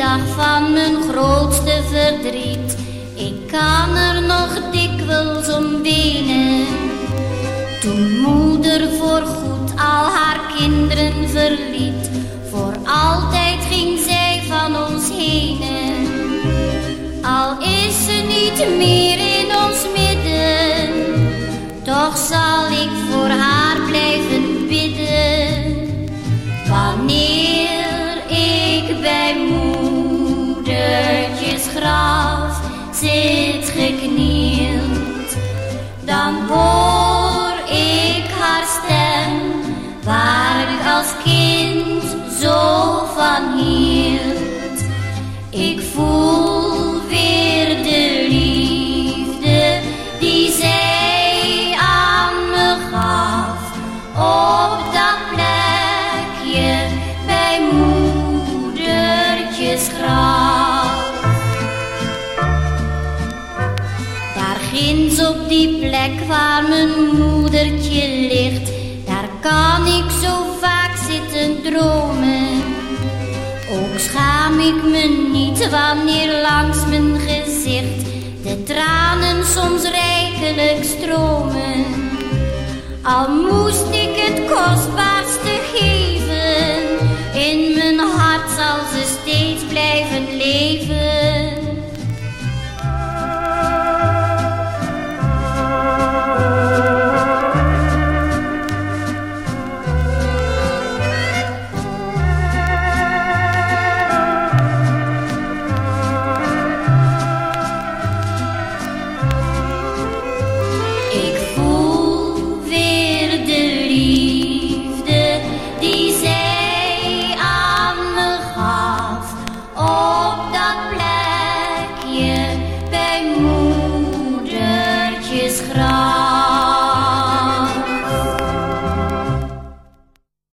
dag van mijn grootste verdriet. Ik kan er nog dikwijls om wenen. Toen moeder voorgoed al haar kinderen verliet, voor altijd ging zij van ons heen. Al is ze niet meer in ons midden, toch zal ik zit geknield, dan hoor ik haar stem waar ik als kind zo van hield. Ik voel weer de liefde die zij aan me gaf op dat plekje bij moedertjes graf. Ginds op die plek waar mijn moedertje ligt, daar kan ik zo vaak zitten dromen. Ook schaam ik me niet wanneer langs mijn gezicht de tranen soms rijkelijk stromen. Al moest ik het kostbaarste из храма.